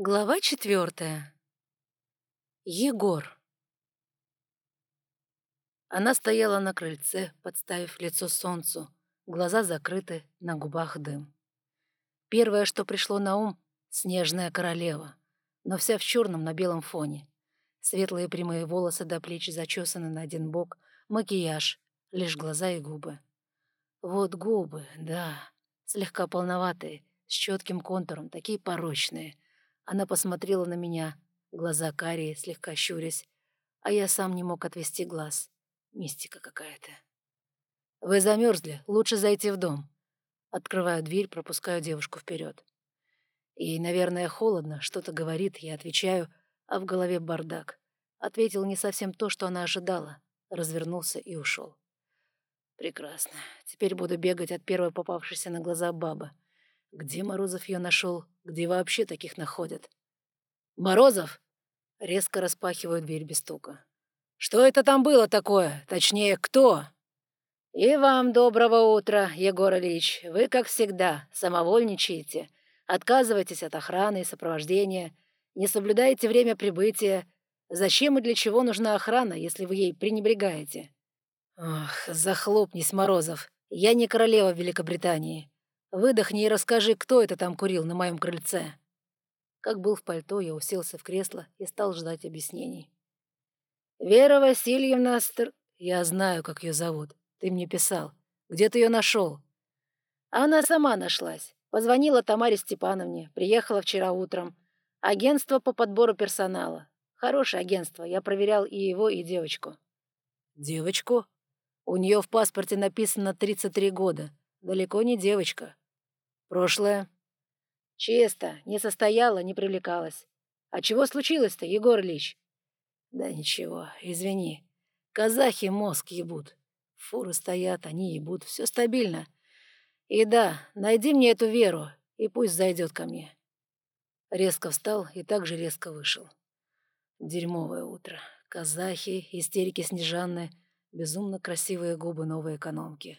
Глава четвертая. Егор. Она стояла на крыльце, подставив лицо солнцу, глаза закрыты, на губах дым. Первое, что пришло на ум — снежная королева, но вся в черном на белом фоне. Светлые прямые волосы до плеч зачесаны на один бок, макияж, лишь глаза и губы. Вот губы, да, слегка полноватые, с четким контуром, такие порочные — она посмотрела на меня, глаза карие, слегка щурясь, а я сам не мог отвести глаз. Мистика какая-то. «Вы замерзли, лучше зайти в дом». Открываю дверь, пропускаю девушку вперед. Ей, наверное, холодно, что-то говорит, я отвечаю, а в голове бардак. Ответил не совсем то, что она ожидала. Развернулся и ушел. Прекрасно. Теперь буду бегать от первой попавшейся на глаза бабы. Где Морозов ее нашел? Где вообще таких находят? «Морозов!» Резко распахиваю дверь без стука. «Что это там было такое? Точнее, кто?» «И вам доброго утра, Егор Ильич. Вы, как всегда, самовольничаете. Отказываетесь от охраны и сопровождения. Не соблюдаете время прибытия. Зачем и для чего нужна охрана, если вы ей пренебрегаете?» «Ох, захлопнись, Морозов. Я не королева Великобритании. Выдохни и расскажи, кто это там курил на моем крыльце». Как был в пальто, я уселся в кресло и стал ждать объяснений. «Вера Васильевна Стр...» «Я знаю, как ее зовут. Ты мне писал. Где ты ее нашел?» «Она сама нашлась. Позвонила Тамаре Степановне. Приехала вчера утром. Агентство по подбору персонала. Хорошее агентство. Я проверял и его, и девочку». «Девочку? У нее в паспорте написано 33 года. Далеко не девочка. Прошлое. Чисто, не состояла, не привлекалась. А чего случилось-то, Егор Ильич? Да ничего, извини. Казахи мозг ебут. Фуры стоят, они ебут, все стабильно. И да, найди мне эту веру, и пусть зайдет ко мне. Резко встал и также резко вышел. Дерьмовое утро. Казахи, истерики Снежанны, безумно красивые губы новой экономки.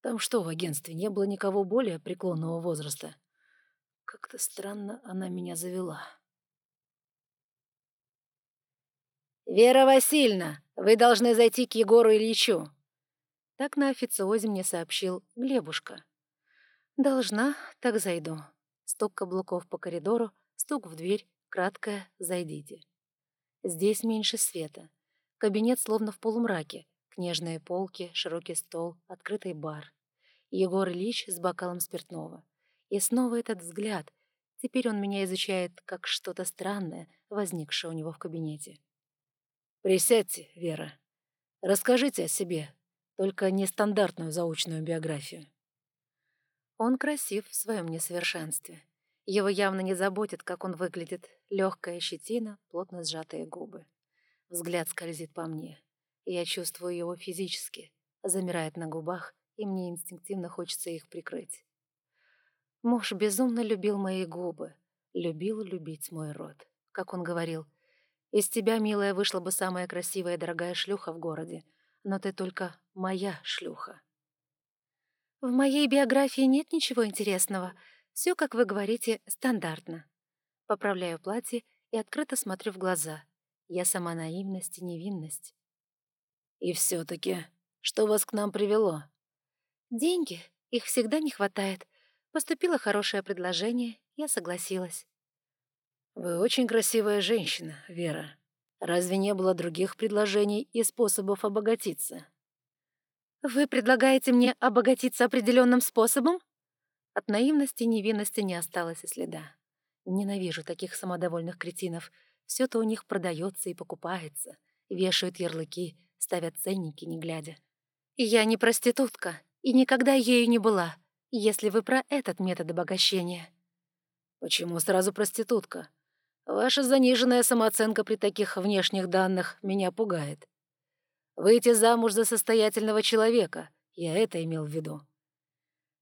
Там что, в агентстве не было никого более преклонного возраста? Как-то странно она меня завела. «Вера Васильевна, вы должны зайти к Егору Ильичу!» Так на официозе мне сообщил Глебушка. «Должна, так зайду». Стук каблуков по коридору, стук в дверь, краткое «зайдите». Здесь меньше света. Кабинет словно в полумраке, Книжные полки, широкий стол, открытый бар. Егор Ильич с бокалом спиртного. И снова этот взгляд. Теперь он меня изучает как что-то странное, возникшее у него в кабинете. «Присядьте, Вера. Расскажите о себе, только нестандартную заучную биографию». Он красив в своем несовершенстве. Его явно не заботит, как он выглядит. Легкая щетина, плотно сжатые губы. Взгляд скользит по мне. Я чувствую его физически, замирает на губах, и мне инстинктивно хочется их прикрыть. Муж безумно любил мои губы, любил любить мой рот. Как он говорил, «Из тебя, милая, вышла бы самая красивая и дорогая шлюха в городе, но ты только моя шлюха». В моей биографии нет ничего интересного. Все, как вы говорите, стандартно. Поправляю платье и открыто смотрю в глаза. Я сама наивность и невинность. «И все-таки, что вас к нам привело?» «Деньги. Их всегда не хватает. Поступило хорошее предложение, я согласилась». «Вы очень красивая женщина, Вера. Разве не было других предложений и способов обогатиться?» «Вы предлагаете мне обогатиться определенным способом?» От наивности и невинности не осталось и следа. Ненавижу таких самодовольных кретинов. все то у них продается и покупается. Вешают ярлыки, ставят ценники, не глядя. «Я не проститутка и никогда ею не была, если вы про этот метод обогащения». «Почему сразу проститутка? Ваша заниженная самооценка при таких внешних данных меня пугает. Выйти замуж за состоятельного человека, я это имел в виду».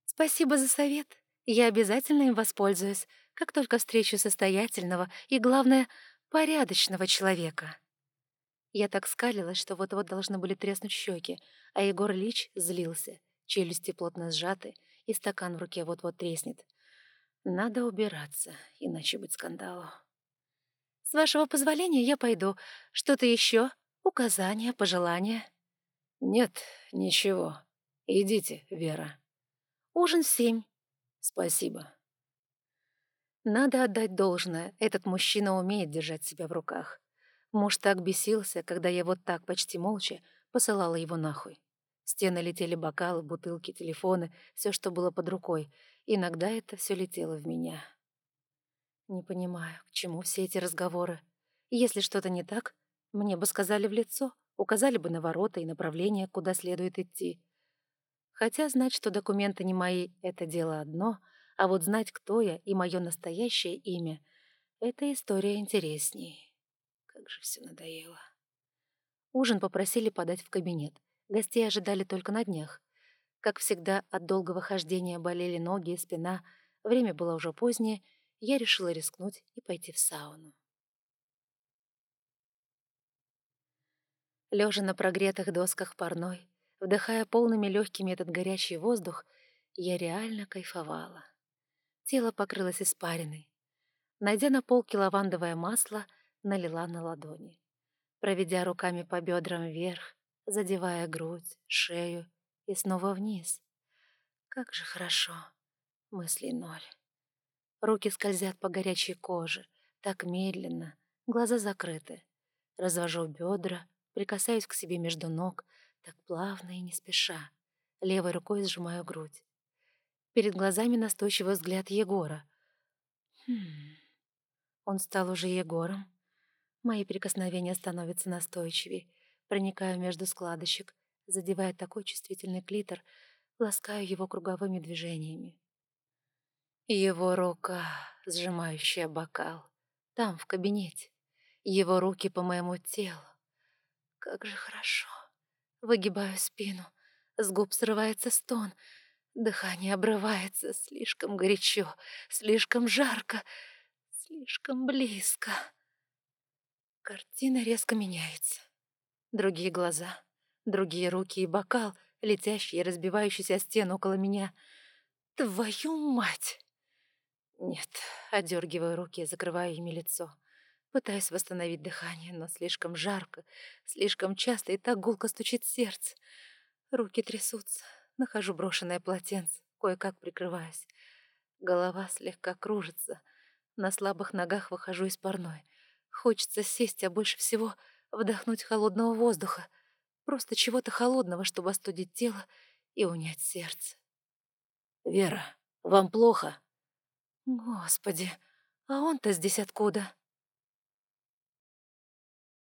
«Спасибо за совет. Я обязательно им воспользуюсь, как только встречу состоятельного и, главное, порядочного человека». Я так скалилась, что вот-вот должны были треснуть щеки, а Егор Лич злился, челюсти плотно сжаты, и стакан в руке вот-вот треснет. Надо убираться, иначе быть скандалу. «С вашего позволения я пойду. Что-то еще? Указания, пожелания?» «Нет, ничего. Идите, Вера». «Ужин в семь». «Спасибо». Надо отдать должное, этот мужчина умеет держать себя в руках. Муж так бесился, когда я вот так почти молча посылала его нахуй. Стены летели бокалы, бутылки, телефоны, все, что было под рукой. Иногда это все летело в меня. Не понимаю, к чему все эти разговоры. Если что-то не так, мне бы сказали в лицо, указали бы на ворота и направление, куда следует идти. Хотя знать, что документы не мои, это дело одно — а вот знать, кто я и мое настоящее имя — эта история интересней. Как же все надоело. Ужин попросили подать в кабинет. Гостей ожидали только на днях. Как всегда, от долгого хождения болели ноги и спина. Время было уже позднее, я решила рискнуть и пойти в сауну. Лежа на прогретых досках парной, вдыхая полными легкими этот горячий воздух, я реально кайфовала. Тело покрылось испариной. Найдя на полке лавандовое масло, налила на ладони. Проведя руками по бедрам вверх, задевая грудь, шею и снова вниз. Как же хорошо. Мыслей ноль. Руки скользят по горячей коже, так медленно, глаза закрыты. Развожу бедра, прикасаюсь к себе между ног, так плавно и не спеша. Левой рукой сжимаю грудь. Перед глазами настойчивый взгляд Егора. Хм... Он стал уже Егором. Мои прикосновения становятся настойчивее. Проникаю между складочек, задевая такой чувствительный клитор, ласкаю его круговыми движениями. Его рука, сжимающая бокал, там, в кабинете. Его руки по моему телу. Как же хорошо. Выгибаю спину. С губ срывается стон — Дыхание обрывается слишком горячо, слишком жарко, слишком близко. Картина резко меняется. Другие глаза, другие руки и бокал, летящий и разбивающийся о стену около меня. Твою мать! Нет, одергиваю руки и закрываю ими лицо. Пытаюсь восстановить дыхание, но слишком жарко, слишком часто и так гулко стучит сердце. Руки трясутся, Нахожу брошенное полотенце, кое-как прикрываюсь. Голова слегка кружится. На слабых ногах выхожу из парной. Хочется сесть, а больше всего вдохнуть холодного воздуха. Просто чего-то холодного, чтобы остудить тело и унять сердце. «Вера, вам плохо?» «Господи, а он-то здесь откуда?»